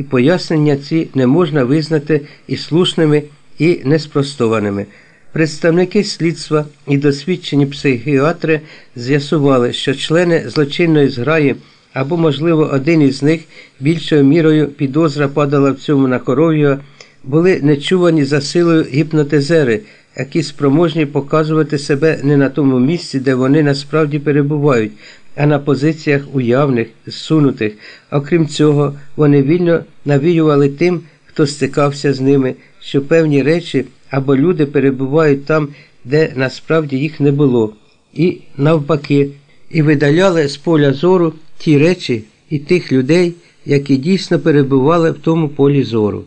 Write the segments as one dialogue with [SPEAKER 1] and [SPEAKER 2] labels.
[SPEAKER 1] і пояснення ці не можна визнати і слушними, і неспростованими. Представники слідства і досвідчені психіатри з'ясували, що члени злочинної зграї або, можливо, один із них більшою мірою підозра падала в цьому на коров'ю, були нечувані за силою гіпнотизери, які спроможні показувати себе не на тому місці, де вони насправді перебувають, а на позиціях уявних, зсунутих. Окрім цього, вони вільно навіювали тим, хто стикався з ними, що певні речі або люди перебувають там, де насправді їх не було, і навпаки, і видаляли з поля зору ті речі і тих людей, які дійсно перебували в тому полі зору.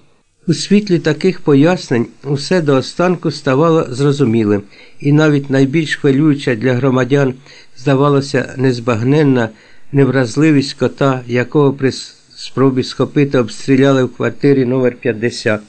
[SPEAKER 1] У світлі таких пояснень усе до останку ставало зрозумілим, і навіть найбільш хвилююча для громадян здавалося незбагненна невразливість кота, якого при спробі схопити обстріляли в квартирі номер 50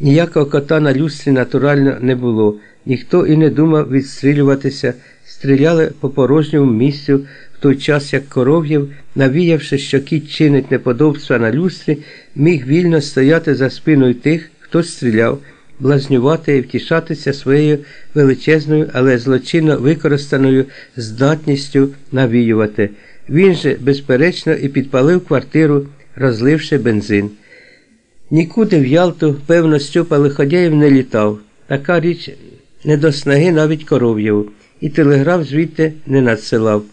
[SPEAKER 1] Ніякого кота на люстрі натурально не було, ніхто і не думав відстрілюватися, стріляли по порожньому місцю в той час, як коров'єв, навіявши, що кіт чинить неподобства на люстрі, міг вільно стояти за спиною тих, хто стріляв, блазнювати і втішатися своєю величезною, але злочинно використаною здатністю навіювати. Він же, безперечно, і підпалив квартиру, розливши бензин. Нікуди в Ялту, певно, Стьопа Лиходяєв не літав. Така річ не до снаги навіть коров'єву, і телеграф звідти не надсилав.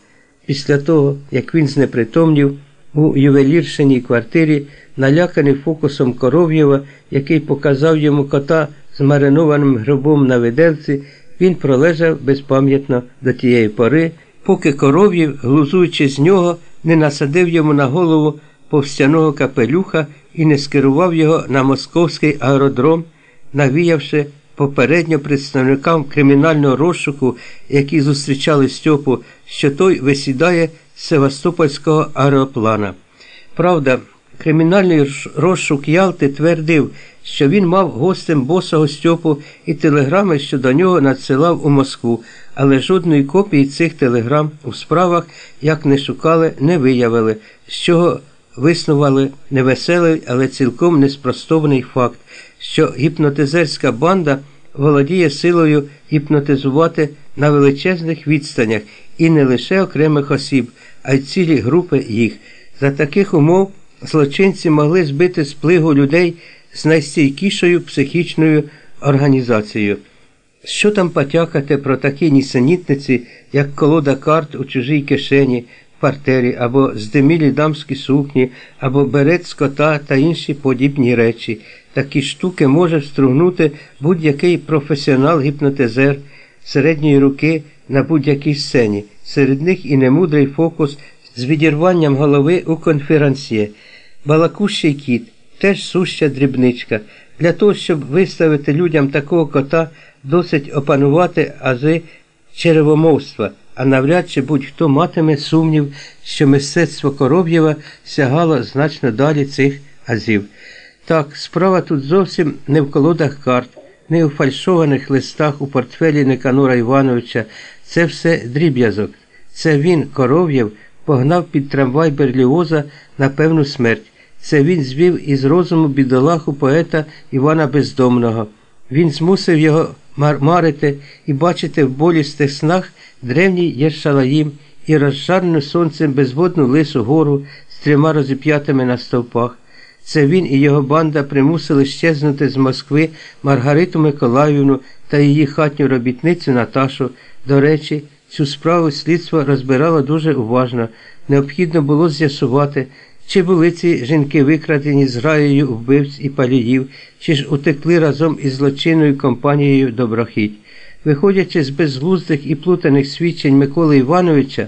[SPEAKER 1] Після того, як він знепритомнів у ювеліршиній квартирі, наляканий фокусом коров'єва, який показав йому кота з маринованим грибом на виделці, він пролежав безпам'ятно до тієї пори, поки коров'єв, глузуючи з нього, не насадив йому на голову повстяного капелюха і не скерував його на московський аеродром, навіявши попередньо представникам кримінального розшуку, які зустрічали Стьопу, що той висідає з Севастопольського аероплана. Правда, кримінальний розшук Ялти твердив, що він мав гостем босого Стьопу і телеграми, що до нього надсилав у Москву, але жодної копії цих телеграм у справах, як не шукали, не виявили, з чого виснували невеселий, але цілком неспростований факт, що гіпнотизерська банда володіє силою гіпнотизувати на величезних відстанях і не лише окремих осіб, а й цілі групи їх. За таких умов злочинці могли збити з плигу людей з найстійкішою психічною організацією. Що там потякати про такі нісенітниці, як колода карт у чужій кишені, партері, або здимілі дамські сукні, або берет скота та інші подібні речі. Такі штуки може встругнути будь-який професіонал-гіпнотизер середньої руки на будь-якій сцені. Серед них і немудрий фокус з відірванням голови у конферансьє. Балакущий кіт, теж суща дрібничка. Для того, щоб виставити людям такого кота, досить опанувати ази черевомовства а навряд чи будь-хто матиме сумнів, що мистецтво Короб'єва сягало значно далі цих азів. Так, справа тут зовсім не в колодах карт, не у фальшованих листах у портфелі Никанора Івановича. Це все дріб'язок. Це він, Коров'єв, погнав під трамвай Берліоза на певну смерть. Це він звів із розуму бідолаху поета Івана Бездомного. Він змусив його мармарити і бачити в болістих снах древній Єршалаїм і розжарену сонцем безводну лису гору з трьома розіп'ятими на стовпах. Це він і його банда примусили щезнути з Москви Маргариту Миколаївну та її хатню робітницю Наташу. До речі, цю справу слідство розбирало дуже уважно. Необхідно було з'ясувати, чи були ці жінки викрадені з граєю вбивць і паліїв, чи ж утекли разом із злочинною компанією доброхідь. Виходячи з безглуздих і плутаних свідчень Миколи Івановича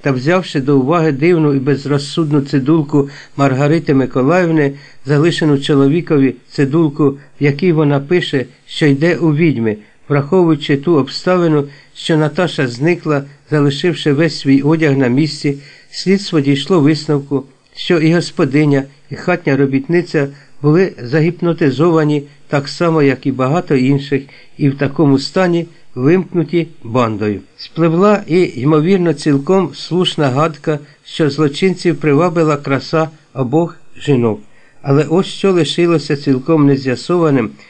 [SPEAKER 1] та взявши до уваги дивну і безрозсудну цидулку Маргарити Миколаївни, залишену чоловікові цидулку, в якій вона пише, що йде у відьми, враховуючи ту обставину, що Наташа зникла, залишивши весь свій одяг на місці, слідство дійшло висновку, що і господиня, і хатня робітниця були загіпнотизовані так само, як і багато інших, і в такому стані вимкнуті бандою. Спливла і, ймовірно, цілком слушна гадка, що злочинців привабила краса обох жінок. Але ось що лишилося цілком нез'ясованим